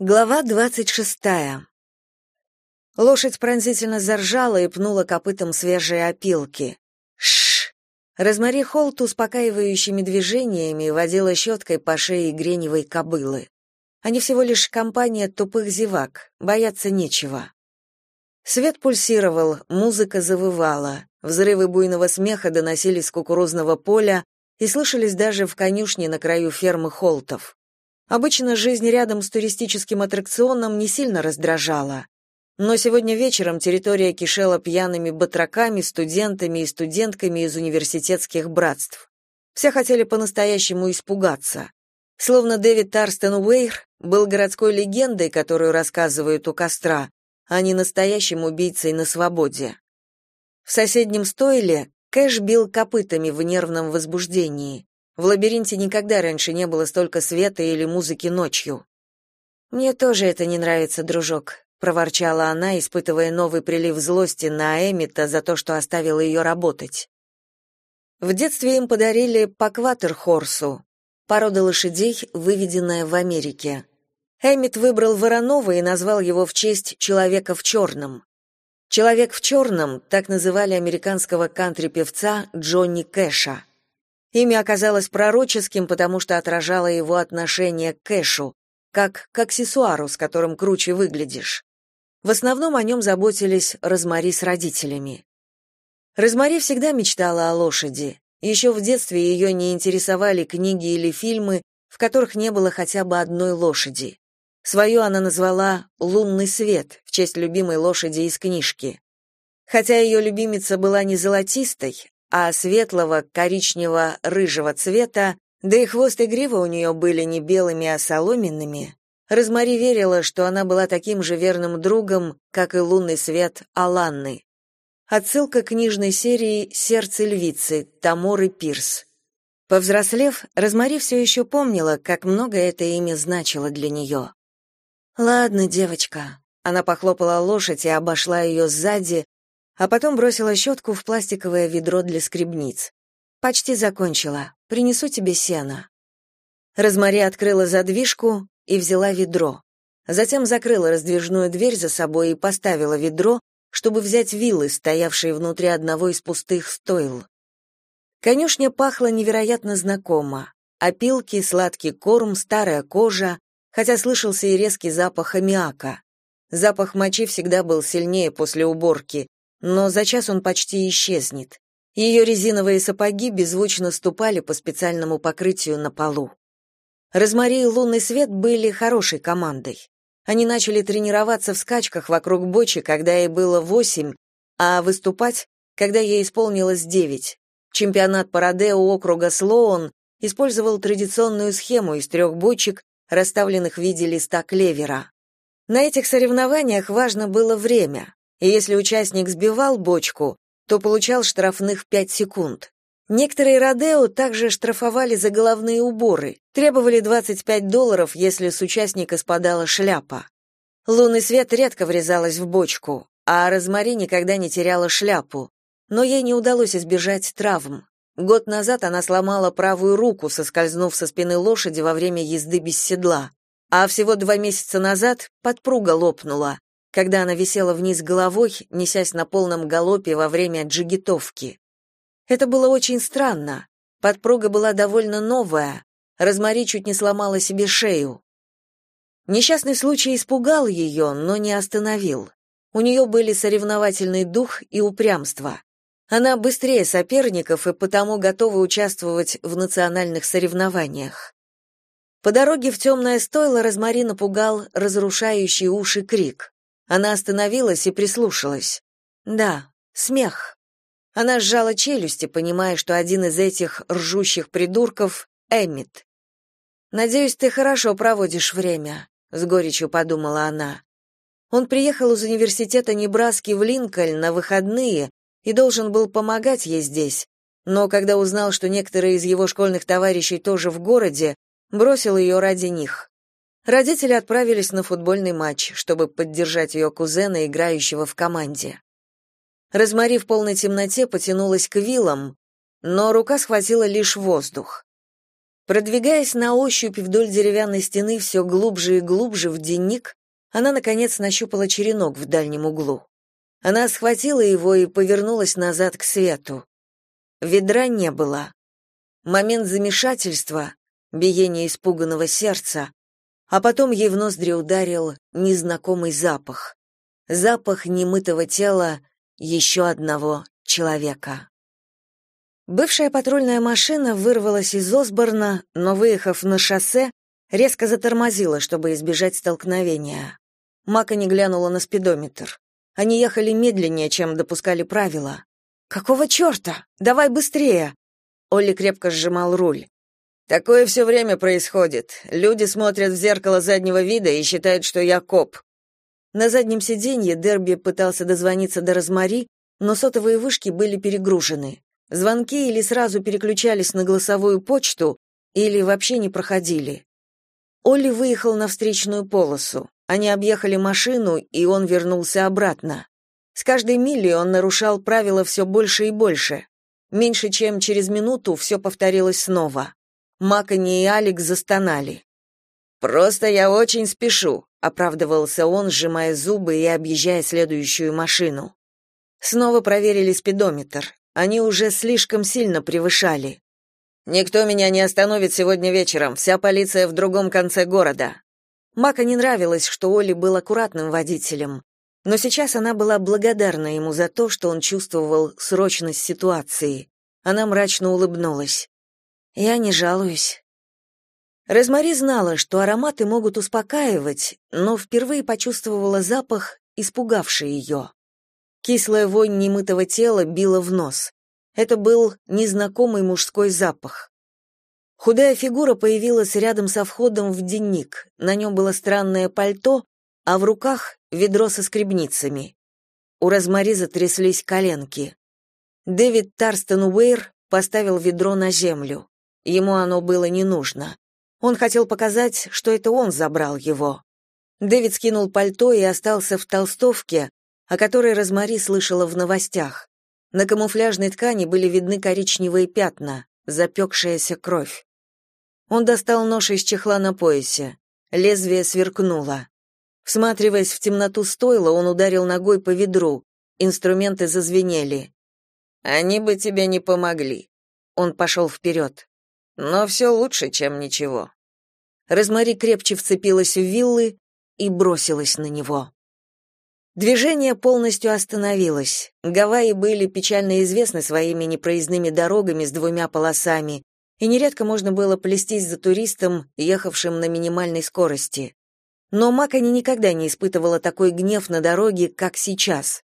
Глава двадцать шестая. Лошадь пронзительно заржала и пнула копытом свежие опилки. Шш. Розмари Холт успокаивающими движениями водила щеткой по шее греневой кобылы. Они всего лишь компания тупых зевак, бояться нечего. Свет пульсировал, музыка завывала, взрывы буйного смеха доносились с кукурузного поля и слышались даже в конюшне на краю фермы Холтов. Обычно жизнь рядом с туристическим аттракционом не сильно раздражала. Но сегодня вечером территория кишела пьяными батраками, студентами и студентками из университетских братств. Все хотели по-настоящему испугаться. Словно Дэвид Тарстен Уэйр был городской легендой, которую рассказывают у костра, а не настоящим убийцей на свободе. В соседнем стойле Кэш бил копытами в нервном возбуждении. В лабиринте никогда раньше не было столько света или музыки ночью. Мне тоже это не нравится, дружок, проворчала она, испытывая новый прилив злости на Эмита за то, что оставил ее работать. В детстве им подарили Пакватер-хорсу, порода лошадей, выведенная в Америке. Эмит выбрал Воронова и назвал его в честь человека в черном. Человек в черном так называли американского кантри-певца Джонни Кэша. Имя оказалось пророческим, потому что отражало его отношение к кэшу, как к аксессуару, с которым круче выглядишь. В основном о нем заботились Розмари с родителями. Розмари всегда мечтала о лошади. Еще в детстве ее не интересовали книги или фильмы, в которых не было хотя бы одной лошади. Свою она назвала «Лунный свет» в честь любимой лошади из книжки. Хотя ее любимица была не золотистой, а светлого коричнево-рыжего цвета, да и хвост и грива у нее были не белыми, а соломенными, Розмари верила, что она была таким же верным другом, как и лунный свет Аланны. Отсылка к книжной серии «Сердце львицы» Таморы Пирс. Повзрослев, Розмари все еще помнила, как много это имя значило для нее. «Ладно, девочка». Она похлопала лошадь и обошла ее сзади, а потом бросила щетку в пластиковое ведро для скребниц. Почти закончила. Принесу тебе сено. Розмари открыла задвижку и взяла ведро. Затем закрыла раздвижную дверь за собой и поставила ведро, чтобы взять вилы, стоявшие внутри одного из пустых стойл. Конюшня пахла невероятно знакомо. Опилки, сладкий корм, старая кожа, хотя слышался и резкий запах аммиака. Запах мочи всегда был сильнее после уборки, но за час он почти исчезнет. Ее резиновые сапоги беззвучно ступали по специальному покрытию на полу. Розмари и Лунный Свет были хорошей командой. Они начали тренироваться в скачках вокруг бочи, когда ей было восемь, а выступать, когда ей исполнилось девять. Чемпионат по Родео округа Слоун использовал традиционную схему из трех бочек, расставленных в виде листа клевера. На этих соревнованиях важно было время и если участник сбивал бочку, то получал штрафных 5 секунд. Некоторые родео также штрафовали за головные уборы, требовали 25 долларов, если с участника спадала шляпа. Лунный свет редко врезалась в бочку, а Розмари никогда не теряла шляпу, но ей не удалось избежать травм. Год назад она сломала правую руку, соскользнув со спины лошади во время езды без седла, а всего два месяца назад подпруга лопнула, когда она висела вниз головой, несясь на полном галопе во время джигитовки. Это было очень странно. Подпруга была довольно новая. Розмари чуть не сломала себе шею. Несчастный случай испугал ее, но не остановил. У нее были соревновательный дух и упрямство. Она быстрее соперников и потому готова участвовать в национальных соревнованиях. По дороге в темное стойло Розмари напугал разрушающий уши крик. Она остановилась и прислушалась. Да, смех. Она сжала челюсти, понимая, что один из этих ржущих придурков — Эммит. «Надеюсь, ты хорошо проводишь время», — с горечью подумала она. Он приехал из университета Небраски в Линкольн на выходные и должен был помогать ей здесь, но когда узнал, что некоторые из его школьных товарищей тоже в городе, бросил ее ради них. Родители отправились на футбольный матч, чтобы поддержать ее кузена, играющего в команде. Розмари в полной темноте потянулась к вилам, но рука схватила лишь воздух. Продвигаясь на ощупь вдоль деревянной стены все глубже и глубже в денник, она, наконец, нащупала черенок в дальнем углу. Она схватила его и повернулась назад к свету. Ведра не было. Момент замешательства, биение испуганного сердца, а потом ей в ноздри ударил незнакомый запах. Запах немытого тела еще одного человека. Бывшая патрульная машина вырвалась из Осборна, но, выехав на шоссе, резко затормозила, чтобы избежать столкновения. Мака не глянула на спидометр. Они ехали медленнее, чем допускали правила. «Какого черта? Давай быстрее!» Олли крепко сжимал руль. «Такое все время происходит. Люди смотрят в зеркало заднего вида и считают, что я коп». На заднем сиденье Дерби пытался дозвониться до Розмари, но сотовые вышки были перегружены. Звонки или сразу переключались на голосовую почту, или вообще не проходили. Олли выехал на встречную полосу. Они объехали машину, и он вернулся обратно. С каждой милей он нарушал правила все больше и больше. Меньше чем через минуту все повторилось снова. Макони и Алекс застонали. «Просто я очень спешу», — оправдывался он, сжимая зубы и объезжая следующую машину. Снова проверили спидометр. Они уже слишком сильно превышали. «Никто меня не остановит сегодня вечером, вся полиция в другом конце города», Мака не нравилось, что Оли был аккуратным водителем, но сейчас она была благодарна ему за то, что он чувствовал срочность ситуации. Она мрачно улыбнулась. «Я не жалуюсь». Розмари знала, что ароматы могут успокаивать, но впервые почувствовала запах, испугавший ее. Кислая вонь немытого тела била в нос. Это был незнакомый мужской запах. Худая фигура появилась рядом со входом в денник. На нем было странное пальто, а в руках ведро со скребницами. У Розмари затряслись коленки. Дэвид Тарстон Уэйр поставил ведро на землю. Ему оно было не нужно. Он хотел показать, что это он забрал его. Дэвид скинул пальто и остался в толстовке, о которой Розмари слышала в новостях. На камуфляжной ткани были видны коричневые пятна, запекшаяся кровь. Он достал нож из чехла на поясе. Лезвие сверкнуло. Всматриваясь в темноту стойла, он ударил ногой по ведру. Инструменты зазвенели. «Они бы тебе не помогли». Он пошел вперед. «Но все лучше, чем ничего». Розмари крепче вцепилась в виллы и бросилась на него. Движение полностью остановилось. Гавайи были печально известны своими непроездными дорогами с двумя полосами, и нередко можно было плестись за туристом, ехавшим на минимальной скорости. Но Макани никогда не испытывала такой гнев на дороге, как сейчас.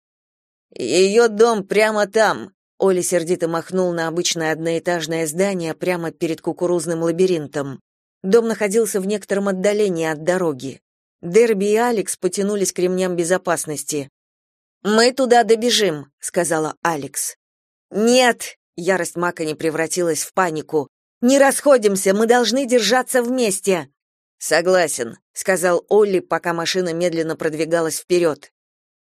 «Ее дом прямо там!» Оля сердито махнул на обычное одноэтажное здание прямо перед кукурузным лабиринтом. Дом находился в некотором отдалении от дороги. Дерби и Алекс потянулись к ремням безопасности. «Мы туда добежим», — сказала Алекс. «Нет!» — ярость Макани превратилась в панику. Не расходимся, мы должны держаться вместе. Согласен, сказал Олли, пока машина медленно продвигалась вперед.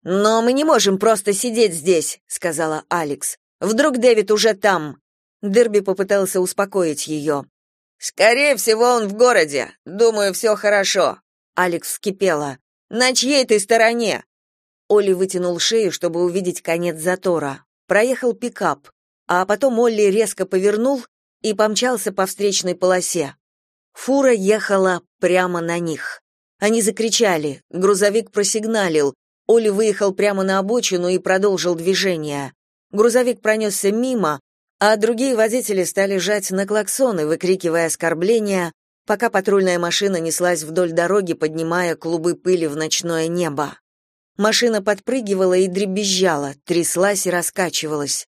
Но мы не можем просто сидеть здесь, сказала Алекс. Вдруг Дэвид уже там. Дерби попытался успокоить ее. Скорее всего, он в городе. Думаю, все хорошо. Алекс вскипела. На чьей ты стороне? Олли вытянул шею, чтобы увидеть конец затора. Проехал пикап, а потом Олли резко повернул и помчался по встречной полосе. Фура ехала прямо на них. Они закричали, грузовик просигналил, Оли выехал прямо на обочину и продолжил движение. Грузовик пронесся мимо, а другие водители стали жать на клаксоны, выкрикивая оскорбления, пока патрульная машина неслась вдоль дороги, поднимая клубы пыли в ночное небо. Машина подпрыгивала и дребезжала, тряслась и раскачивалась.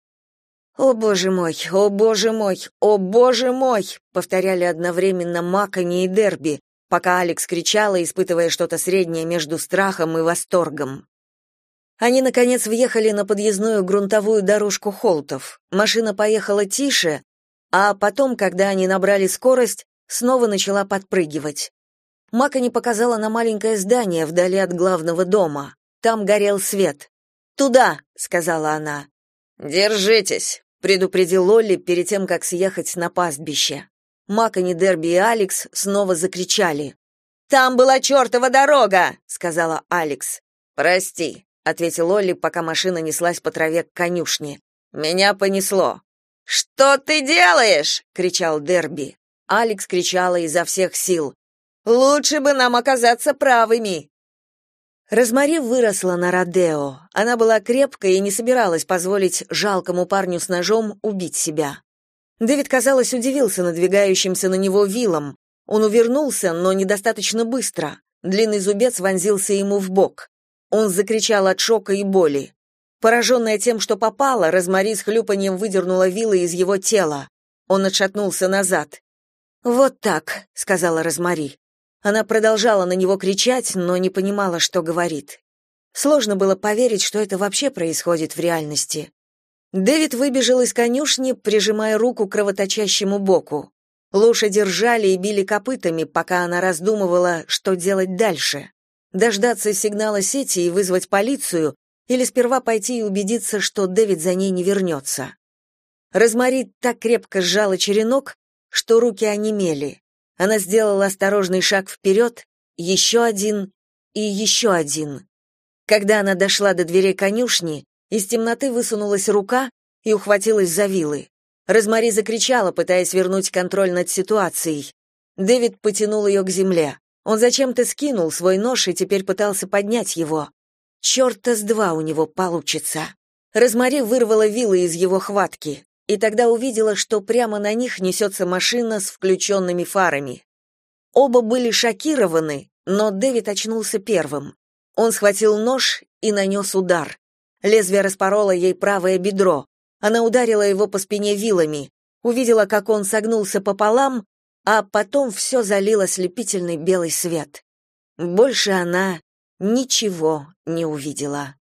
«О, боже мой! О, боже мой! О, боже мой!» повторяли одновременно Макани и Дерби, пока Алекс кричала, испытывая что-то среднее между страхом и восторгом. Они, наконец, въехали на подъездную грунтовую дорожку Холтов. Машина поехала тише, а потом, когда они набрали скорость, снова начала подпрыгивать. Макани показала на маленькое здание вдали от главного дома. Там горел свет. «Туда!» — сказала она. «Держитесь», — предупредил Лолли перед тем, как съехать на пастбище. Макони, Дерби и Алекс снова закричали. «Там была чертова дорога!» — сказала Алекс. «Прости», — ответил Олли, пока машина неслась по траве к конюшне. «Меня понесло». «Что ты делаешь?» — кричал Дерби. Алекс кричала изо всех сил. «Лучше бы нам оказаться правыми!» Розмари выросла на Родео. Она была крепкой и не собиралась позволить жалкому парню с ножом убить себя. Дэвид, казалось, удивился надвигающимся на него вилом. Он увернулся, но недостаточно быстро. Длинный зубец вонзился ему в бок. Он закричал от шока и боли. Пораженная тем, что попала, Розмари с хлюпаньем выдернула вилы из его тела. Он отшатнулся назад. «Вот так», — сказала Розмари. Она продолжала на него кричать, но не понимала, что говорит. Сложно было поверить, что это вообще происходит в реальности. Дэвид выбежал из конюшни, прижимая руку к кровоточащему боку. Лошади ржали и били копытами, пока она раздумывала, что делать дальше. Дождаться сигнала сети и вызвать полицию, или сперва пойти и убедиться, что Дэвид за ней не вернется. Розмари так крепко сжала черенок, что руки онемели. Она сделала осторожный шаг вперед, еще один и еще один. Когда она дошла до дверей конюшни, из темноты высунулась рука и ухватилась за вилы. Розмари закричала, пытаясь вернуть контроль над ситуацией. Дэвид потянул ее к земле. Он зачем-то скинул свой нож и теперь пытался поднять его. Чёрта с два у него получится. Розмари вырвала вилы из его хватки и тогда увидела, что прямо на них несется машина с включенными фарами. Оба были шокированы, но Дэвид очнулся первым. Он схватил нож и нанес удар. Лезвие распороло ей правое бедро. Она ударила его по спине вилами, увидела, как он согнулся пополам, а потом все залило слепительный белый свет. Больше она ничего не увидела.